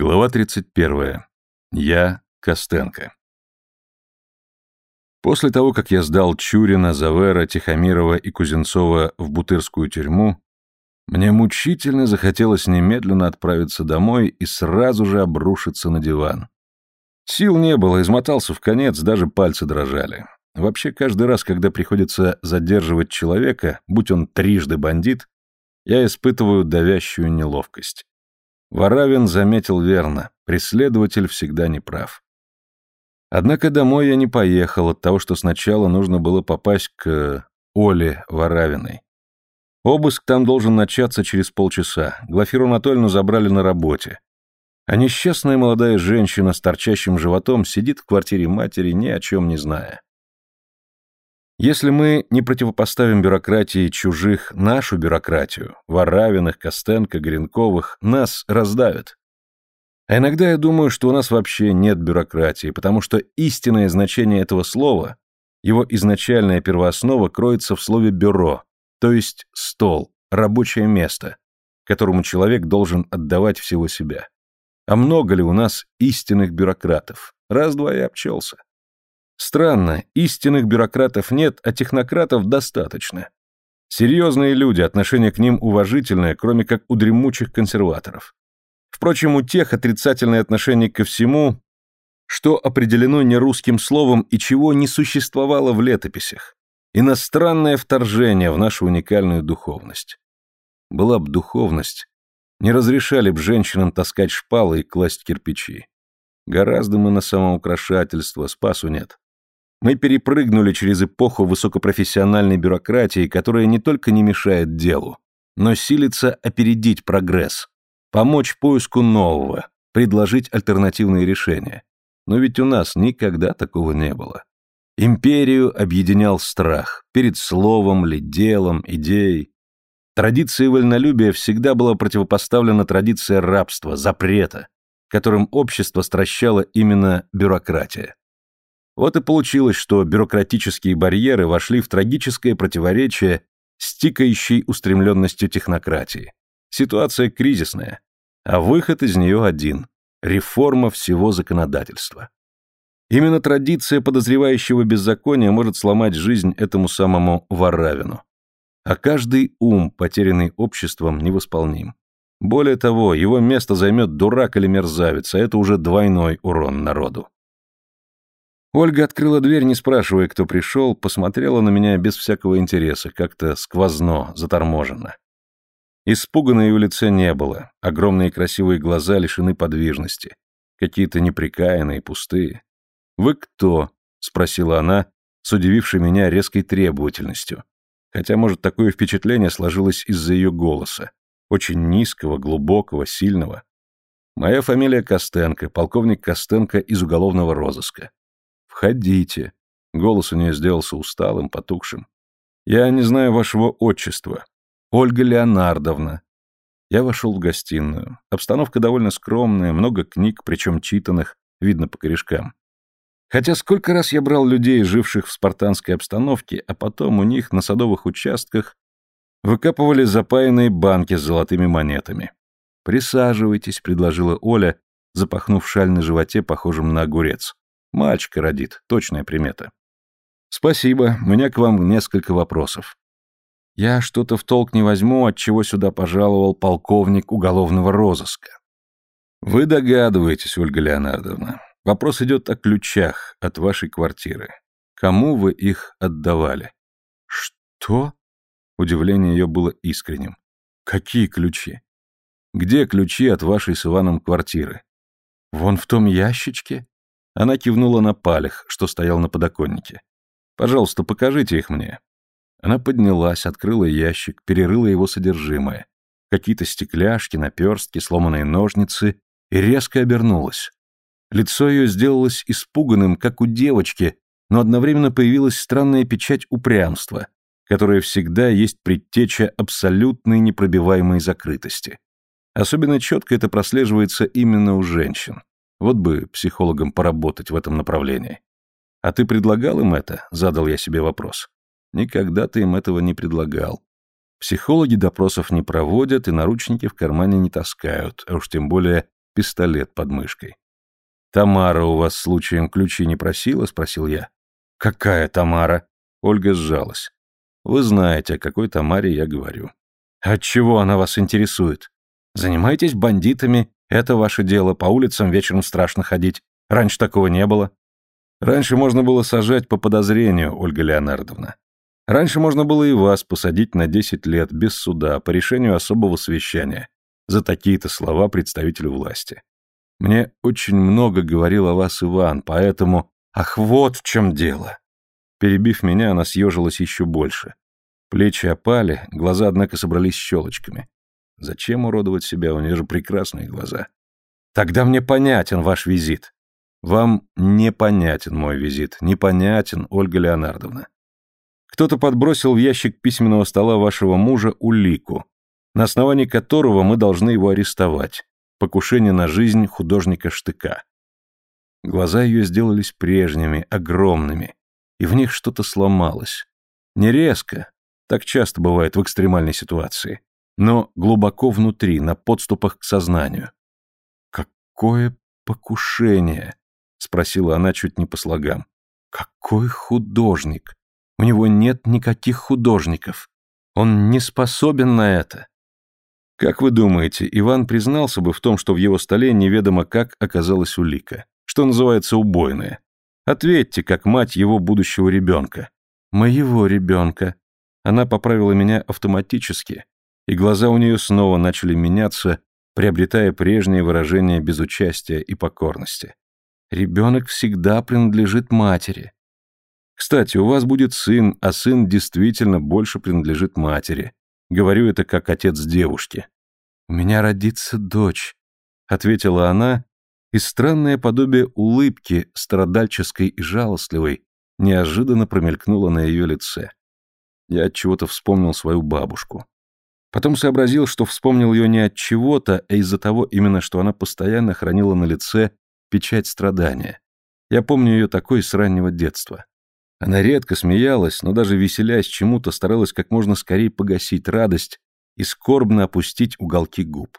Глава 31. Я Костенко. После того, как я сдал Чурина, Завера, Тихомирова и Кузенцова в Бутырскую тюрьму, мне мучительно захотелось немедленно отправиться домой и сразу же обрушиться на диван. Сил не было, измотался в конец, даже пальцы дрожали. Вообще, каждый раз, когда приходится задерживать человека, будь он трижды бандит, я испытываю давящую неловкость. Воравин заметил верно, преследователь всегда не прав. Однако домой я не поехал от того, что сначала нужно было попасть к Оле Воравиной. Обыск там должен начаться через полчаса. Глафиру Анатольевну забрали на работе. А несчастная молодая женщина с торчащим животом сидит в квартире матери, ни о чем не зная. Если мы не противопоставим бюрократии чужих нашу бюрократию, Варавиных, Костенко, Гринковых, нас раздавят. А иногда я думаю, что у нас вообще нет бюрократии, потому что истинное значение этого слова, его изначальная первооснова кроется в слове «бюро», то есть стол, рабочее место, которому человек должен отдавать всего себя. А много ли у нас истинных бюрократов? Раз-два и обчелся. Странно, истинных бюрократов нет, а технократов достаточно. Серьезные люди, отношение к ним уважительное, кроме как у дремучих консерваторов. Впрочем, у тех отрицательное отношение ко всему, что определено не русским словом и чего не существовало в летописях. Иностранное вторжение в нашу уникальную духовность. Была б духовность, не разрешали б женщинам таскать шпалы и класть кирпичи. Гораздо мы на самоукрашательство, спасу нет. Мы перепрыгнули через эпоху высокопрофессиональной бюрократии, которая не только не мешает делу, но силится опередить прогресс, помочь поиску нового, предложить альтернативные решения. Но ведь у нас никогда такого не было. Империю объединял страх перед словом ли, делом, идеей. Традиция вольнолюбия всегда была противопоставлена традиции рабства, запрета, которым общество стращало именно бюрократия. Вот и получилось, что бюрократические барьеры вошли в трагическое противоречие с тикающей устремленностью технократии. Ситуация кризисная, а выход из нее один – реформа всего законодательства. Именно традиция подозревающего беззакония может сломать жизнь этому самому Варавину. А каждый ум, потерянный обществом, невосполним. Более того, его место займет дурак или мерзавец, а это уже двойной урон народу. Ольга открыла дверь, не спрашивая, кто пришел, посмотрела на меня без всякого интереса, как-то сквозно, заторможенно. Испуганно ее лице не было, огромные красивые глаза лишены подвижности, какие-то неприкаянные, пустые. «Вы кто?» — спросила она, с удивившей меня резкой требовательностью. Хотя, может, такое впечатление сложилось из-за ее голоса, очень низкого, глубокого, сильного. Моя фамилия Костенко, полковник Костенко из уголовного розыска. «Входите». Голос у нее сделался усталым, потухшим. «Я не знаю вашего отчества. Ольга Леонардовна». Я вошел в гостиную. Обстановка довольно скромная, много книг, причем читанных, видно по корешкам. Хотя сколько раз я брал людей, живших в спартанской обстановке, а потом у них на садовых участках выкапывали запаянные банки с золотыми монетами. «Присаживайтесь», — предложила Оля, запахнув шаль на животе, похожим на огурец. Мальчика родит, точная примета. Спасибо, у меня к вам несколько вопросов. Я что-то в толк не возьму, от чего сюда пожаловал полковник уголовного розыска. Вы догадываетесь, Ольга Леонардовна. Вопрос идет о ключах от вашей квартиры. Кому вы их отдавали? Что? Удивление ее было искренним. Какие ключи? Где ключи от вашей с Иваном квартиры? Вон в том ящичке? Она кивнула на палех, что стоял на подоконнике. «Пожалуйста, покажите их мне». Она поднялась, открыла ящик, перерыла его содержимое. Какие-то стекляшки, наперстки, сломанные ножницы, и резко обернулась. Лицо ее сделалось испуганным, как у девочки, но одновременно появилась странная печать упрямства, которая всегда есть предтеча абсолютной непробиваемой закрытости. Особенно четко это прослеживается именно у женщин. Вот бы психологам поработать в этом направлении. А ты предлагал им это? Задал я себе вопрос. Никогда ты им этого не предлагал. Психологи допросов не проводят и наручники в кармане не таскают, а уж тем более пистолет под мышкой. «Тамара у вас случаем ключи не просила?» — спросил я. «Какая Тамара?» — Ольга сжалась. «Вы знаете, о какой Тамаре я говорю». «Отчего она вас интересует? Занимайтесь бандитами, это ваше дело, по улицам вечером страшно ходить. Раньше такого не было». «Раньше можно было сажать по подозрению, Ольга Леонардовна. Раньше можно было и вас посадить на 10 лет без суда по решению особого совещания за такие-то слова представителю власти. Мне очень много говорил о вас Иван, поэтому... Ах, вот в чем дело!» Перебив меня, она съежилась еще больше. Плечи опали, глаза, однако, собрались щелочками. Зачем уродовать себя, у нее же прекрасные глаза. Тогда мне понятен ваш визит. Вам непонятен мой визит, непонятен, Ольга Леонардовна. Кто-то подбросил в ящик письменного стола вашего мужа улику, на основании которого мы должны его арестовать. Покушение на жизнь художника Штыка. Глаза ее сделались прежними, огромными, и в них что-то сломалось. Не резко, так часто бывает в экстремальной ситуации, но глубоко внутри, на подступах к сознанию. «Какое покушение?» — спросила она чуть не по слогам. «Какой художник? У него нет никаких художников. Он не способен на это. Как вы думаете, Иван признался бы в том, что в его столе неведомо как оказалась улика, что называется убойная? Ответьте, как мать его будущего ребенка. Моего ребенка. Она поправила меня автоматически, и глаза у нее снова начали меняться, приобретая прежнее выражение безучастия и покорности. Ребенок всегда принадлежит матери. Кстати, у вас будет сын, а сын действительно больше принадлежит матери. Говорю это как отец девушки. «У меня родится дочь», — ответила она, и странное подобие улыбки, страдальческой и жалостливой, неожиданно промелькнуло на ее лице. Я от чего-то вспомнил свою бабушку. Потом сообразил, что вспомнил ее не от чего-то, а из-за того именно, что она постоянно хранила на лице печать страдания. Я помню ее такой с раннего детства. Она редко смеялась, но даже веселясь чему-то старалась как можно скорее погасить радость и скорбно опустить уголки губ.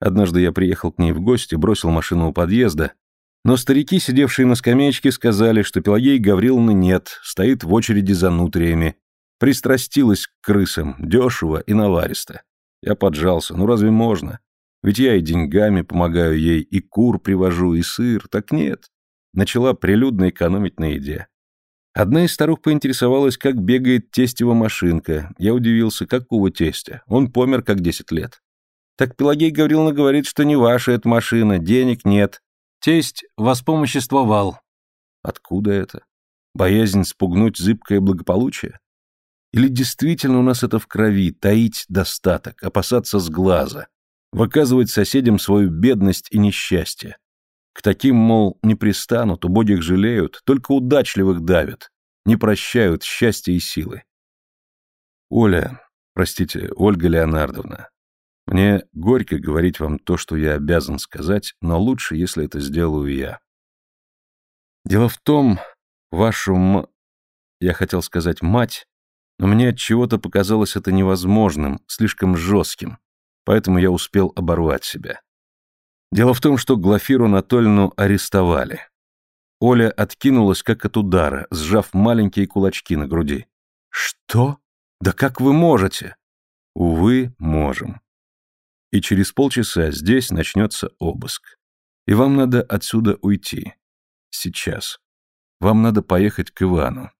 Однажды я приехал к ней в гости, бросил машину у подъезда, но старики, сидевшие на скамеечке, сказали, что Пелагеи Гавриловны нет, стоит в очереди за нутриями, пристрастилась к крысам, дешево и наваристо. Я поджался, ну разве можно? Ведь я и деньгами помогаю ей, и кур привожу, и сыр, так нет. Начала прилюдно экономить на еде. Одна из старух поинтересовалась, как бегает тестева машинка. Я удивился, какого тестя? Он помер как десять лет. Так Пелагей Гавриловна говорит, что не ваша эта машина, денег нет. Тесть воспомоществовал. Откуда это? Боязнь спугнуть зыбкое благополучие? Или действительно у нас это в крови, таить достаток, опасаться с глаза, выказывать соседям свою бедность и несчастье? К таким, мол, не пристанут, убогих жалеют, только удачливых давят, не прощают счастья и силы. Оля, простите, Ольга Леонардовна, мне горько говорить вам то, что я обязан сказать, но лучше, если это сделаю я. Дело в том, вашу м... Я хотел сказать «мать», но мне от чего-то показалось это невозможным, слишком жестким, поэтому я успел оборвать себя. Дело в том, что Глафиру Анатольевну арестовали. Оля откинулась как от удара, сжав маленькие кулачки на груди. «Что? Да как вы можете?» «Увы, можем. И через полчаса здесь начнется обыск. И вам надо отсюда уйти. Сейчас. Вам надо поехать к Ивану.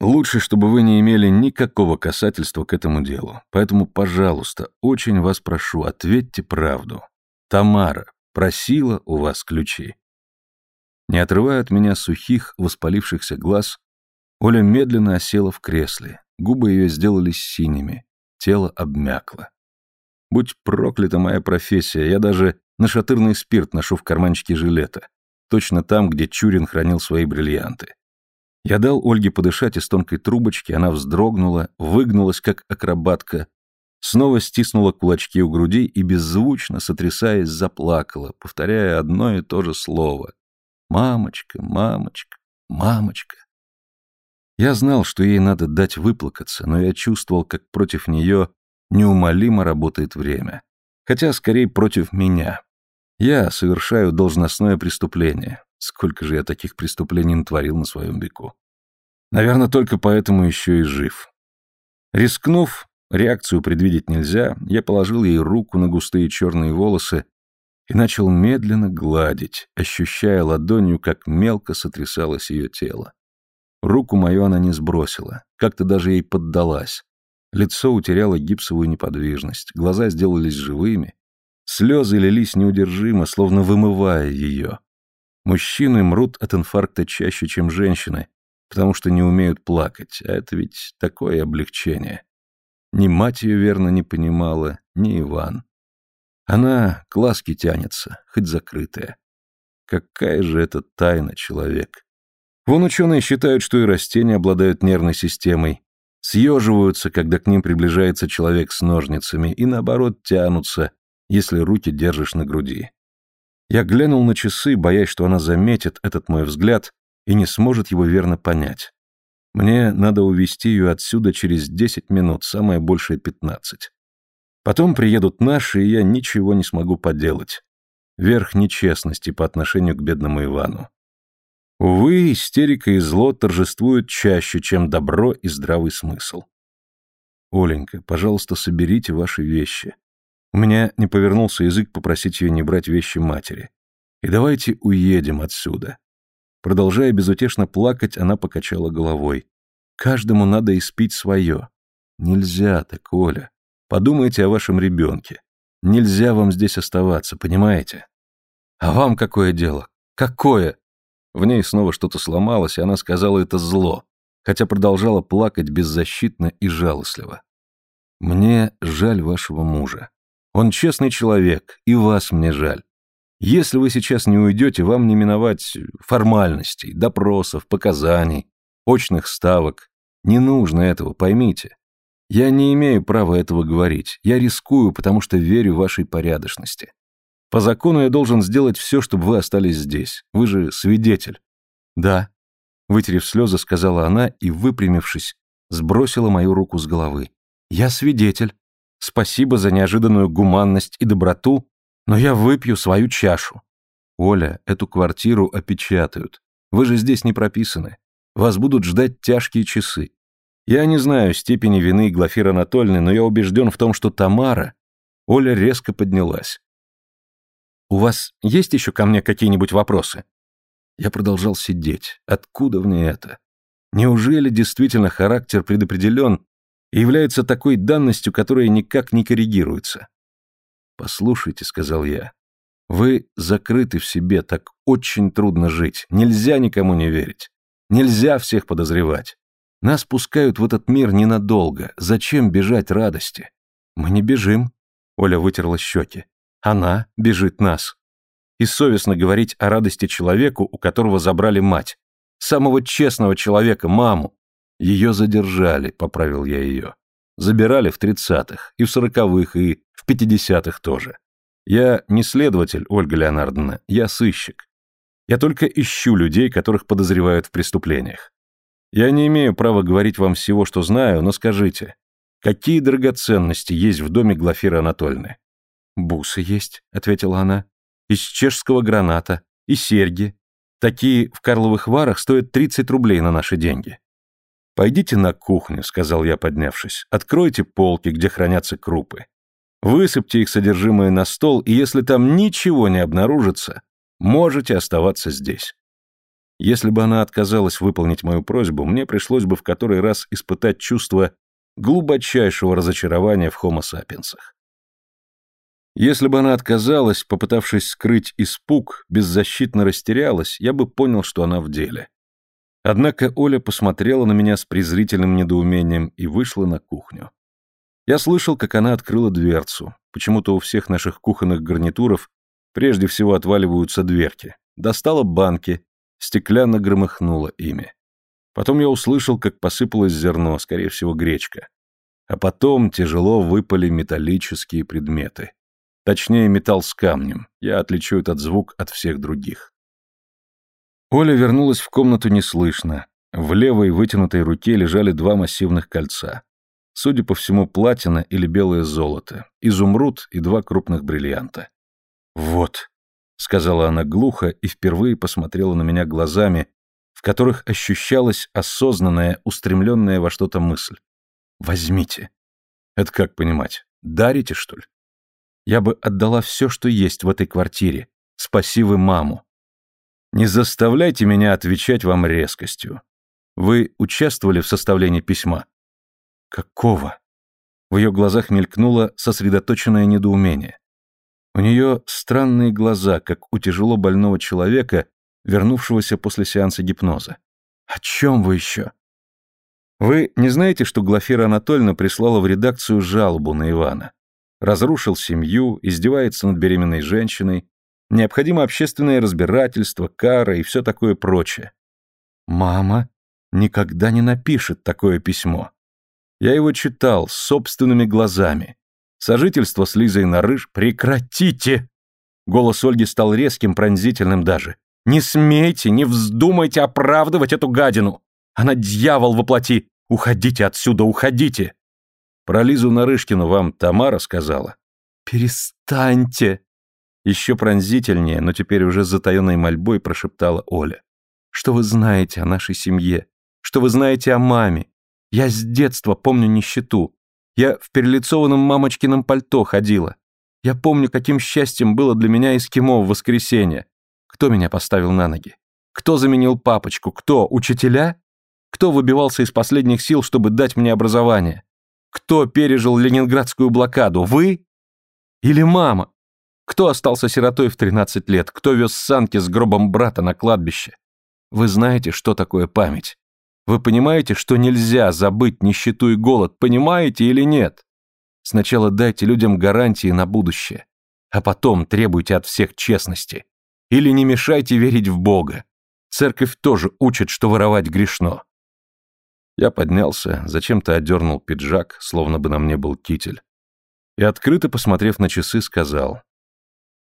Лучше, чтобы вы не имели никакого касательства к этому делу. Поэтому, пожалуйста, очень вас прошу, ответьте правду. Тамара просила у вас ключи. Не отрывая от меня сухих, воспалившихся глаз, Оля медленно осела в кресле, губы ее сделались синими, тело обмякло. Будь проклята моя профессия, я даже нашатырный спирт ношу в карманчике жилета, точно там, где Чурин хранил свои бриллианты. Я дал Ольге подышать из тонкой трубочки, она вздрогнула, выгнулась, как акробатка, снова стиснула кулачки у груди и беззвучно, сотрясаясь, заплакала, повторяя одно и то же слово. «Мамочка, мамочка, мамочка». Я знал, что ей надо дать выплакаться, но я чувствовал, как против нее неумолимо работает время. Хотя, скорее, против меня. Я совершаю должностное преступление. Сколько же я таких преступлений натворил на своем веку. Наверное, только поэтому еще и жив. Рискнув, реакцию предвидеть нельзя, я положил ей руку на густые черные волосы и начал медленно гладить, ощущая ладонью, как мелко сотрясалось ее тело. Руку мою она не сбросила, как-то даже ей поддалась. Лицо утеряло гипсовую неподвижность, глаза сделались живыми, слезы лились неудержимо, словно вымывая ее. Мужчины мрут от инфаркта чаще, чем женщины, потому что не умеют плакать, а это ведь такое облегчение. Ни мать ее верно не понимала, ни Иван. Она к ласке тянется, хоть закрытая. Какая же это тайна, человек? Вон ученые считают, что и растения обладают нервной системой, съеживаются, когда к ним приближается человек с ножницами, и наоборот тянутся, если руки держишь на груди. Я глянул на часы, боясь, что она заметит этот мой взгляд и не сможет его верно понять. Мне надо увести ее отсюда через десять минут, самое большее пятнадцать. Потом приедут наши, и я ничего не смогу поделать. Верх нечестности по отношению к бедному Ивану. Увы, истерика и зло торжествуют чаще, чем добро и здравый смысл. Оленька, пожалуйста, соберите ваши вещи. У меня не повернулся язык попросить ее не брать вещи матери. И давайте уедем отсюда. Продолжая безутешно плакать, она покачала головой. Каждому надо испить свое. Нельзя так, Оля. Подумайте о вашем ребенке. Нельзя вам здесь оставаться, понимаете? А вам какое дело? Какое? В ней снова что-то сломалось, и она сказала это зло, хотя продолжала плакать беззащитно и жалостливо. «Мне жаль вашего мужа. Он честный человек, и вас мне жаль. Если вы сейчас не уйдете, вам не миновать формальностей, допросов, показаний, очных ставок. Не нужно этого, поймите. Я не имею права этого говорить. Я рискую, потому что верю вашей порядочности. По закону я должен сделать все, чтобы вы остались здесь. Вы же свидетель. Да. Вытерев слезы, сказала она и, выпрямившись, сбросила мою руку с головы. Я свидетель. Спасибо за неожиданную гуманность и доброту, но я выпью свою чашу. Оля, эту квартиру опечатают. Вы же здесь не прописаны. Вас будут ждать тяжкие часы. Я не знаю степени вины Глафиры Анатольевны, но я убежден в том, что Тамара... Оля резко поднялась. «У вас есть еще ко мне какие-нибудь вопросы?» Я продолжал сидеть. Откуда в ней это? Неужели действительно характер предопределен и является такой данностью, которая никак не коррегируется? «Послушайте», — сказал я, — «вы закрыты в себе, так очень трудно жить, нельзя никому не верить, нельзя всех подозревать. Нас пускают в этот мир ненадолго, зачем бежать радости?» «Мы не бежим», — Оля вытерла щеки. Она бежит нас. И совестно говорить о радости человеку, у которого забрали мать. Самого честного человека, маму. Ее задержали, поправил я ее. Забирали в тридцатых, и в сороковых, и в пятидесятых тоже. Я не следователь, Ольга Леонардовна, я сыщик. Я только ищу людей, которых подозревают в преступлениях. Я не имею права говорить вам всего, что знаю, но скажите, какие драгоценности есть в доме Глафиры Анатольевны? «Бусы есть», — ответила она. «Из чешского граната. И серьги. Такие в Карловых Варах стоят 30 рублей на наши деньги». «Пойдите на кухню», — сказал я, поднявшись. «Откройте полки, где хранятся крупы. Высыпьте их содержимое на стол, и если там ничего не обнаружится, можете оставаться здесь». Если бы она отказалась выполнить мою просьбу, мне пришлось бы в который раз испытать чувство глубочайшего разочарования в хомо сапиенсах. Если бы она отказалась, попытавшись скрыть испуг, беззащитно растерялась, я бы понял, что она в деле. Однако Оля посмотрела на меня с презрительным недоумением и вышла на кухню. Я слышал, как она открыла дверцу. Почему-то у всех наших кухонных гарнитуров прежде всего отваливаются дверки. Достала банки, стеклянно громыхнула ими. Потом я услышал, как посыпалось зерно, скорее всего, гречка. А потом тяжело выпали металлические предметы. Точнее, металл с камнем. Я отличу этот звук от всех других. Оля вернулась в комнату неслышно. В левой вытянутой руке лежали два массивных кольца. Судя по всему, платина или белое золото, изумруд и два крупных бриллианта. «Вот», сказала она глухо и впервые посмотрела на меня глазами, в которых ощущалась осознанная, устремленная во что-то мысль. Возьмите. Это как понимать? Дарите, что ли? Я бы отдала все, что есть в этой квартире. Спаси вы маму. Не заставляйте меня отвечать вам резкостью. Вы участвовали в составлении письма? Какого? В ее глазах мелькнуло сосредоточенное недоумение. У нее странные глаза, как у тяжело больного человека, вернувшегося после сеанса гипноза. «О чем вы еще?» «Вы не знаете, что Глафира Анатольевна прислала в редакцию жалобу на Ивана? Разрушил семью, издевается над беременной женщиной, необходимо общественное разбирательство, кара и все такое прочее. Мама никогда не напишет такое письмо. Я его читал собственными глазами. Сожительство с Лизой Нарыш прекратите!» Голос Ольги стал резким, пронзительным даже. «Не смейте, не вздумайте оправдывать эту гадину! Она дьявол воплоти! Уходите отсюда, уходите!» Про Лизу Нарышкину вам Тамара сказала? «Перестаньте!» Еще пронзительнее, но теперь уже с затаенной мольбой прошептала Оля. «Что вы знаете о нашей семье? Что вы знаете о маме? Я с детства помню нищету. Я в перелицованном мамочкином пальто ходила. Я помню, каким счастьем было для меня эскимо в воскресенье. Кто меня поставил на ноги? Кто заменил папочку? Кто? Учителя? Кто выбивался из последних сил, чтобы дать мне образование? Кто пережил ленинградскую блокаду? Вы? Или мама? Кто остался сиротой в 13 лет? Кто вез санки с гробом брата на кладбище? Вы знаете, что такое память? Вы понимаете, что нельзя забыть нищету и голод, понимаете или нет? Сначала дайте людям гарантии на будущее, а потом требуйте от всех честности. Или не мешайте верить в Бога. Церковь тоже учит, что воровать грешно. Я поднялся, зачем-то одернул пиджак, словно бы на мне был китель, и, открыто посмотрев на часы, сказал,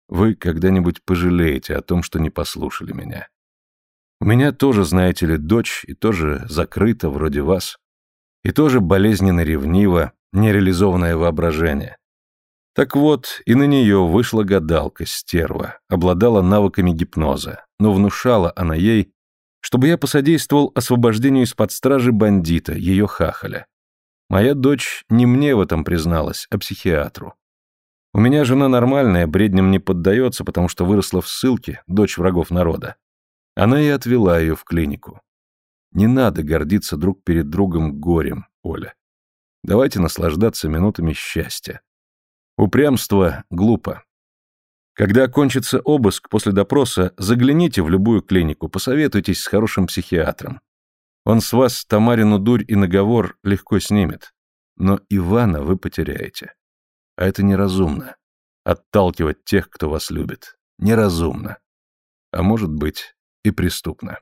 «Вы когда-нибудь пожалеете о том, что не послушали меня. У меня тоже, знаете ли, дочь, и тоже закрыта, вроде вас, и тоже болезненно ревнива, нереализованное воображение. Так вот, и на нее вышла гадалка, стерва, обладала навыками гипноза, но внушала она ей, чтобы я посодействовал освобождению из-под стражи бандита, ее хахаля. Моя дочь не мне в этом призналась, а психиатру. У меня жена нормальная, бредням не поддается, потому что выросла в ссылке, дочь врагов народа. Она и отвела ее в клинику. Не надо гордиться друг перед другом горем, Оля. Давайте наслаждаться минутами счастья. Упрямство глупо. Когда кончится обыск после допроса, загляните в любую клинику, посоветуйтесь с хорошим психиатром. Он с вас Тамарину дурь и наговор легко снимет. Но Ивана вы потеряете. А это неразумно. Отталкивать тех, кто вас любит. Неразумно. А может быть, и преступно.